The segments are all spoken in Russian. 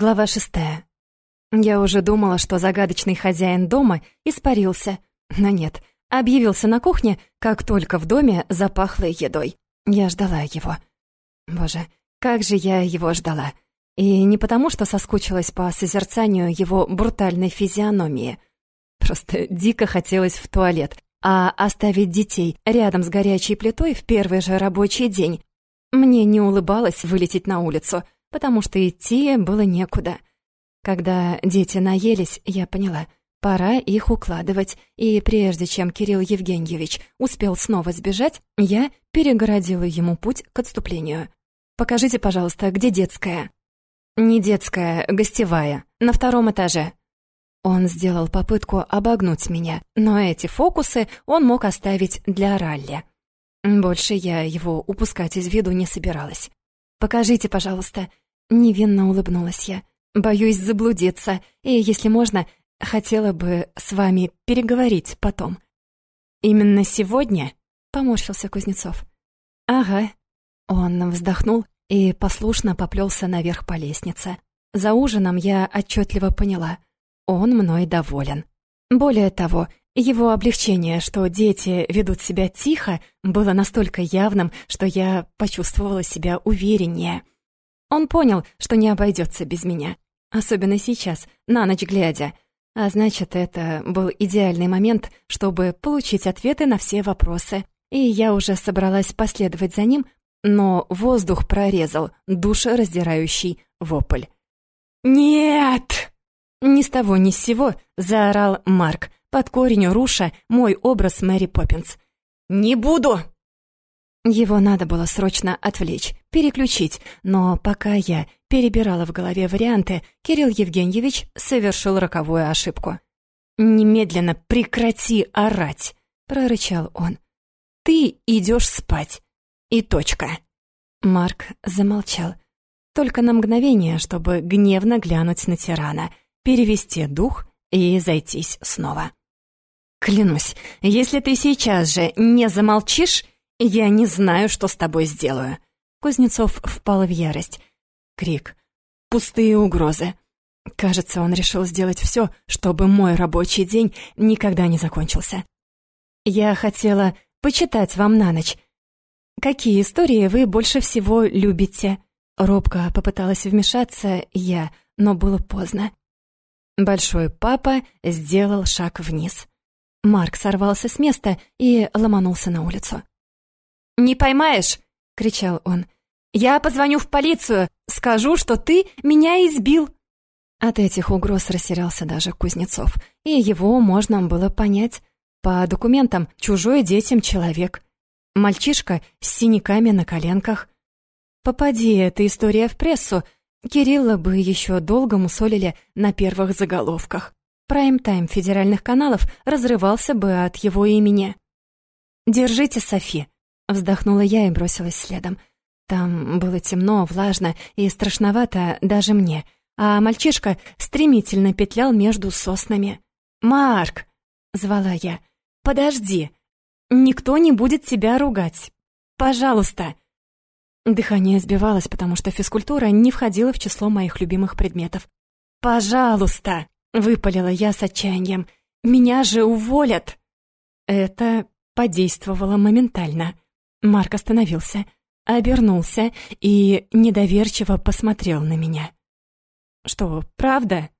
Глава шестая. Я уже думала, что загадочный хозяин дома испарился, но нет, объявился на кухне, как только в доме запахло едой. Я ждала его. Боже, как же я его ждала. И не потому, что соскучилась по созерцанию его брутальной физиономии. Просто дико хотелось в туалет, а оставить детей рядом с горячей плитой в первый же рабочий день мне не улыбалось вылететь на улицу — потому что идти было некуда. Когда дети наелись, я поняла, пора их укладывать, и прежде чем Кирилл Евгеньевич успел снова сбежать, я перегородила ему путь к отступлению. «Покажите, пожалуйста, где детская?» «Не детская, гостевая, на втором этаже». Он сделал попытку обогнуть меня, но эти фокусы он мог оставить для ралли. Больше я его упускать из виду не собиралась. «Покажите, пожалуйста». Невинно улыбнулась я. «Боюсь заблудиться, и, если можно, хотела бы с вами переговорить потом». «Именно сегодня?» — поморщился Кузнецов. «Ага». Он вздохнул и послушно поплелся наверх по лестнице. За ужином я отчетливо поняла. Он мной доволен. Более того, его облегчение, что дети ведут себя тихо, было настолько явным, что я почувствовала себя увереннее. Он понял, что не обойдется без меня. Особенно сейчас, на ночь глядя. А значит, это был идеальный момент, чтобы получить ответы на все вопросы. И я уже собралась последовать за ним, но воздух прорезал душераздирающий вопль. «Нет!» Ни с того ни с сего заорал Марк, под корень руша мой образ Мэри Поппинс. «Не буду!» Его надо было срочно отвлечь, переключить, но пока я перебирала в голове варианты, Кирилл Евгеньевич совершил роковую ошибку. «Немедленно прекрати орать!» — прорычал он. «Ты идешь спать. И точка». Марк замолчал. Только на мгновение, чтобы гневно глянуть на тирана, перевести дух и зайтись снова. Клянусь, если ты сейчас же не замолчишь, я не знаю, что с тобой сделаю. Кузнецов впал в ярость. Крик. Пустые угрозы. Кажется, он решил сделать все, чтобы мой рабочий день никогда не закончился. Я хотела почитать вам на ночь. Какие истории вы больше всего любите? Робко попыталась вмешаться я, но было поздно. Большой папа сделал шаг вниз. Марк сорвался с места и ломанулся на улицу. «Не поймаешь!» — кричал он. «Я позвоню в полицию, скажу, что ты меня избил!» От этих угроз растерялся даже Кузнецов, и его можно было понять. По документам чужой детям человек. Мальчишка с синяками на коленках. Попади эта история в прессу, Кирилла бы еще долго мусолили на первых заголовках. Прайм-тайм федеральных каналов разрывался бы от его имени. «Держите, Софи!» — вздохнула я и бросилась следом. Там было темно, влажно и страшновато даже мне, а мальчишка стремительно петлял между соснами. «Марк!» — звала я. «Подожди! Никто не будет тебя ругать! Пожалуйста!» Дыхание сбивалось, потому что физкультура не входила в число моих любимых предметов. «Пожалуйста!» Выпалила я с отчаянием. «Меня же уволят!» Это подействовало моментально. Марк остановился, обернулся и недоверчиво посмотрел на меня. «Что, правда?»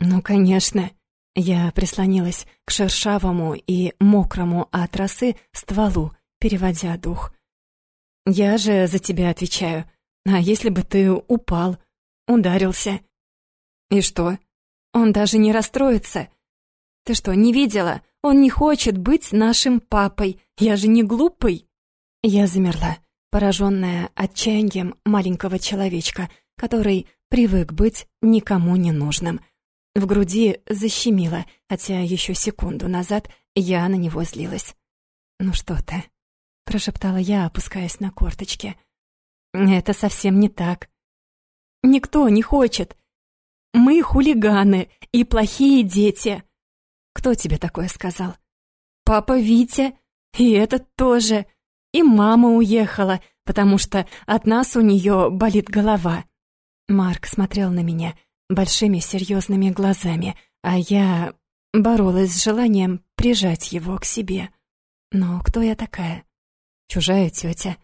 «Ну, конечно». Я прислонилась к шершавому и мокрому от росы стволу, переводя дух. «Я же за тебя отвечаю. А если бы ты упал, ударился?» «И что?» Он даже не расстроится. Ты что, не видела? Он не хочет быть нашим папой. Я же не глупый. Я замерла, пораженная отчаянием маленького человечка, который привык быть никому не нужным. В груди защемило, хотя еще секунду назад я на него злилась. «Ну что ты?» — прошептала я, опускаясь на корточки. «Это совсем не так. Никто не хочет. Мы хулиганы и плохие дети. Кто тебе такое сказал? Папа Витя. И этот тоже. И мама уехала, потому что от нас у нее болит голова. Марк смотрел на меня большими серьезными глазами, а я боролась с желанием прижать его к себе. Но кто я такая? Чужая тетя.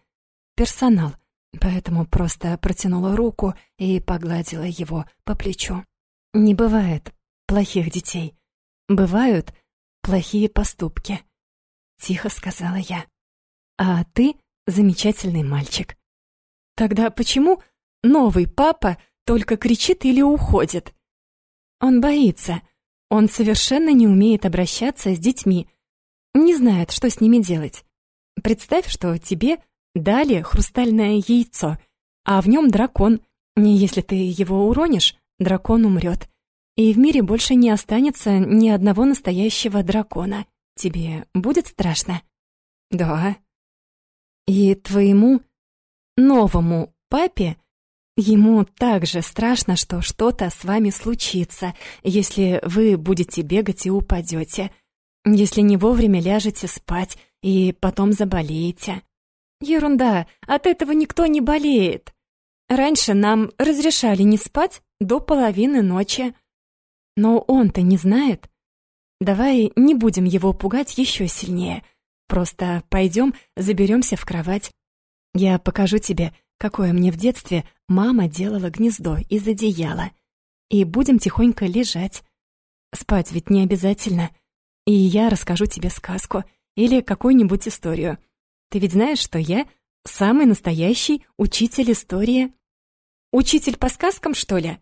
Персонал. Поэтому просто протянула руку и погладила его по плечу. Не бывает плохих детей. Бывают плохие поступки. Тихо сказала я. А ты замечательный мальчик. Тогда почему новый папа только кричит или уходит? Он боится. Он совершенно не умеет обращаться с детьми. Не знает, что с ними делать. Представь, что тебе дали хрустальное яйцо, а в нем дракон. Если ты его уронишь, дракон умрет. И в мире больше не останется ни одного настоящего дракона. Тебе будет страшно? Да. И твоему новому папе Ему также страшно, что что-то с вами случится, если вы будете бегать и упадете, если не вовремя ляжете спать и потом заболеете. Ерунда, от этого никто не болеет. Раньше нам разрешали не спать до половины ночи. Но он-то не знает. Давай не будем его пугать еще сильнее. Просто пойдем, заберемся в кровать. Я покажу тебе, какое мне в детстве мама делала гнездо из одеяла. И будем тихонько лежать. Спать ведь не обязательно. И я расскажу тебе сказку или какую-нибудь историю. Ты ведь знаешь, что я самый настоящий учитель истории. Учитель по сказкам, что ли?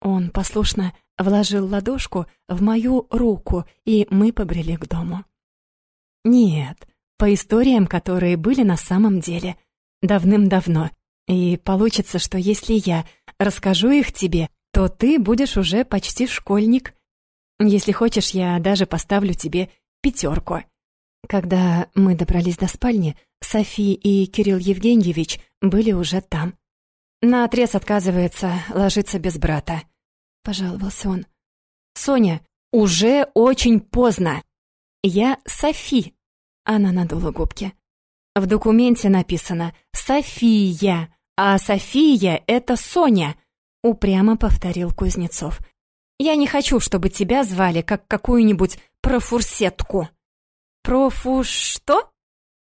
Он послушно вложил ладошку в мою руку, и мы побрели к дому. Нет, по историям, которые были на самом деле, давным-давно. И получится, что если я расскажу их тебе, то ты будешь уже почти школьник. Если хочешь, я даже поставлю тебе пятерку. Когда мы добрались до спальни, Софи и Кирилл Евгеньевич были уже там. На отрез отказывается ложиться без брата, пожаловался он. Соня, уже очень поздно. Я Софи. Она надула губки. В документе написано София, а София это Соня, упрямо повторил Кузнецов. Я не хочу, чтобы тебя звали как какую-нибудь профурсетку. «Профу что?»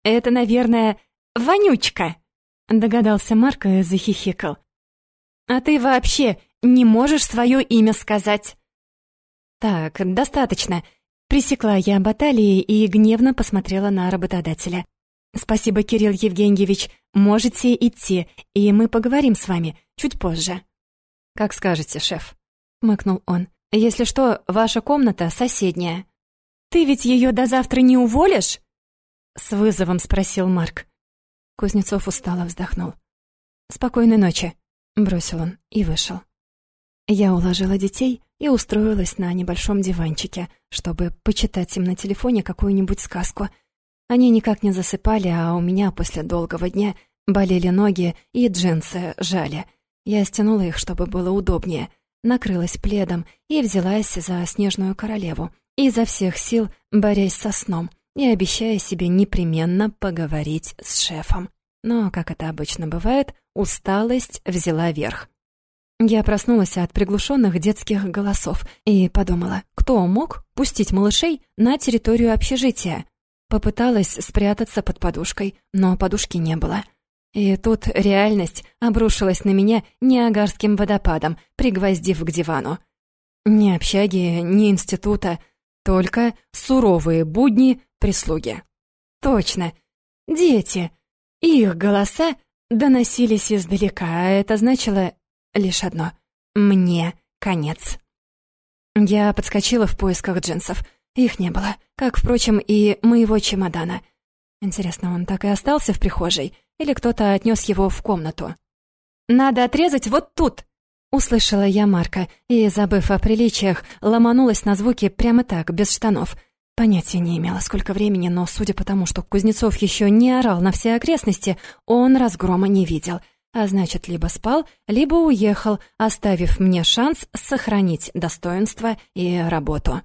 «Это, наверное, вонючка», — догадался Марк и захихикал. «А ты вообще не можешь свое имя сказать?» «Так, достаточно», — пресекла я баталии и гневно посмотрела на работодателя. «Спасибо, Кирилл Евгеньевич, можете идти, и мы поговорим с вами чуть позже». «Как скажете, шеф», — мыкнул он. «Если что, ваша комната соседняя». «Ты ведь ее до завтра не уволишь?» С вызовом спросил Марк. Кузнецов устало вздохнул. «Спокойной ночи», — бросил он и вышел. Я уложила детей и устроилась на небольшом диванчике, чтобы почитать им на телефоне какую-нибудь сказку. Они никак не засыпали, а у меня после долгого дня болели ноги и джинсы жали. Я стянула их, чтобы было удобнее, накрылась пледом и взялась за снежную королеву, изо всех сил борясь со сном и обещая себе непременно поговорить с шефом. Но, как это обычно бывает, усталость взяла верх. Я проснулась от приглушенных детских голосов и подумала, кто мог пустить малышей на территорию общежития. Попыталась спрятаться под подушкой, но подушки не было. И тут реальность обрушилась на меня неагарским водопадом, пригвоздив к дивану. Ни общаги, ни института — только суровые будни прислуги. Точно, дети. Их голоса доносились издалека, а это значило лишь одно — мне конец. Я подскочила в поисках джинсов. Их не было, как, впрочем, и моего чемодана. Интересно, он так и остался в прихожей, или кто-то отнес его в комнату? «Надо отрезать вот тут!» Услышала я Марка и, забыв о приличиях, ломанулась на звуки прямо так, без штанов. Понятия не имела, сколько времени, но, судя по тому, что Кузнецов еще не орал на все окрестности, он разгрома не видел. А значит, либо спал, либо уехал, оставив мне шанс сохранить достоинство и работу.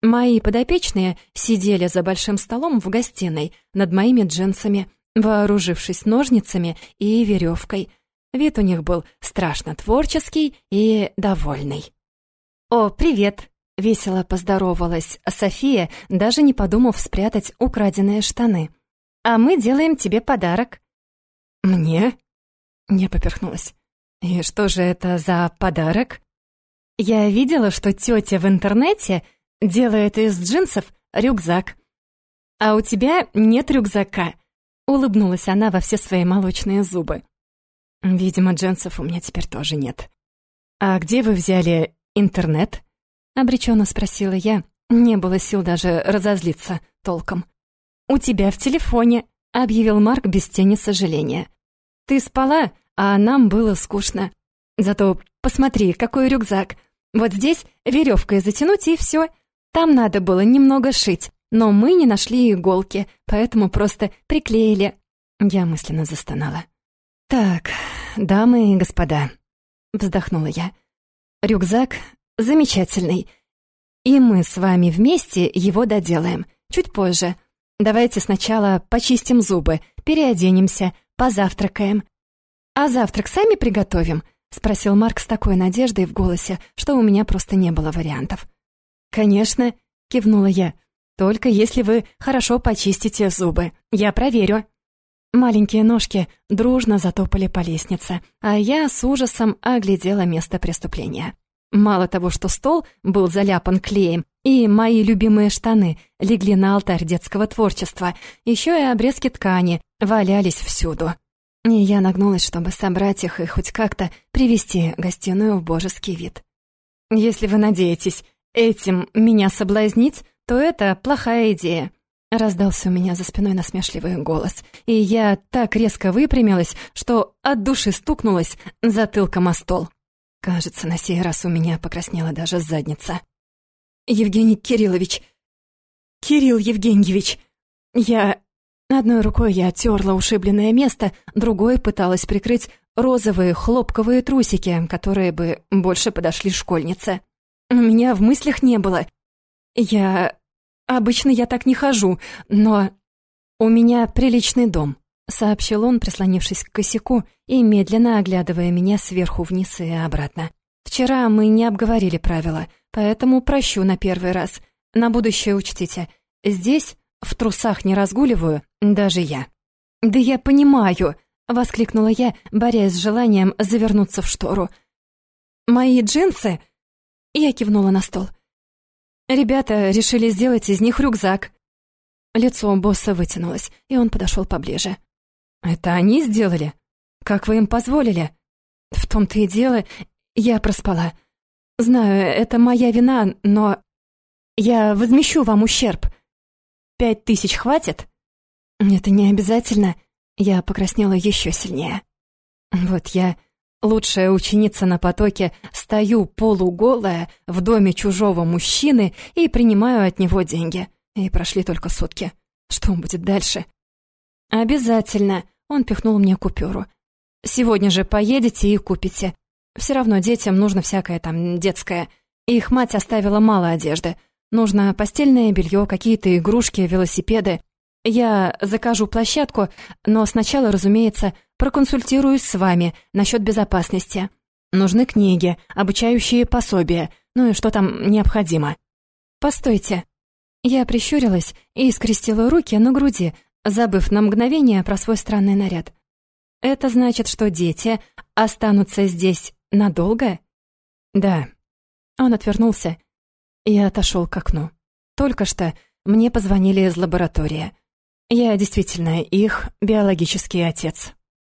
Мои подопечные сидели за большим столом в гостиной над моими джинсами, вооружившись ножницами и веревкой — Вид у них был страшно творческий и довольный. «О, привет!» — весело поздоровалась София, даже не подумав спрятать украденные штаны. «А мы делаем тебе подарок». «Мне?» Я поперхнулась. «И что же это за подарок?» «Я видела, что тетя в интернете делает из джинсов рюкзак. А у тебя нет рюкзака», — улыбнулась она во все свои молочные зубы. «Видимо, джинсов у меня теперь тоже нет. А где вы взяли интернет?» — обреченно спросила я. Не было сил даже разозлиться толком. «У тебя в телефоне», — объявил Марк без тени сожаления. «Ты спала, а нам было скучно. Зато посмотри, какой рюкзак. Вот здесь веревкой затянуть и все. Там надо было немного шить, но мы не нашли иголки, поэтому просто приклеили». Я мысленно застонала. «Так, дамы и господа», — вздохнула я. «Рюкзак замечательный. И мы с вами вместе его доделаем. Чуть позже. Давайте сначала почистим зубы, переоденемся, позавтракаем. А завтрак сами приготовим?» — спросил Марк с такой надеждой в голосе, что у меня просто не было вариантов. «Конечно», — кивнула я, — «только если вы хорошо почистите зубы. Я проверю». Маленькие ножки дружно затопали по лестнице, а я с ужасом оглядела место преступления. Мало того, что стол был заляпан клеем, и мои любимые штаны легли на алтарь детского творчества, еще и обрезки ткани валялись всюду. И я нагнулась, чтобы собрать их и хоть как-то привести гостиную в божеский вид. «Если вы надеетесь этим меня соблазнить, то это плохая идея», Раздался у меня за спиной насмешливый голос, и я так резко выпрямилась, что от души стукнулась затылком о стол. Кажется, на сей раз у меня покраснела даже задница. «Евгений Кириллович! Кирилл Евгеньевич! Я...» Одной рукой я терла ушибленное место, другой пыталась прикрыть розовые хлопковые трусики, которые бы больше подошли школьнице. У меня в мыслях не было. Я Обычно я так не хожу, но... У меня приличный дом, сообщил он, прислонившись к косяку и медленно оглядывая меня сверху вниз и обратно. Вчера мы не обговорили правила, поэтому прощу на первый раз. На будущее учтите. Здесь в трусах не разгуливаю, даже я. Да я понимаю, воскликнула я, борясь с желанием завернуться в штору. Мои джинсы? Я кивнула на стол. Ребята решили сделать из них рюкзак. Лицо босса вытянулось, и он подошел поближе. «Это они сделали? Как вы им позволили?» «В том-то и дело, я проспала. Знаю, это моя вина, но я возмещу вам ущерб. Пять тысяч хватит?» «Это не обязательно». Я покраснела еще сильнее. «Вот я Лучшая ученица на потоке, стою полуголая в доме чужого мужчины и принимаю от него деньги. И прошли только сутки. Что будет дальше? Обязательно. Он пихнул мне купюру. Сегодня же поедете и купите. Все равно детям нужно всякое там детское. Их мать оставила мало одежды. Нужно постельное белье, какие-то игрушки, велосипеды. Я закажу площадку, но сначала, разумеется, проконсультируюсь с вами насчет безопасности. Нужны книги, обучающие пособия, ну и что там необходимо. Постойте. Я прищурилась и скрестила руки на груди, забыв на мгновение про свой странный наряд. Это значит, что дети останутся здесь надолго? Да. Он отвернулся и отошел к окну. Только что мне позвонили из лаборатории. Я действительно их биологический отец.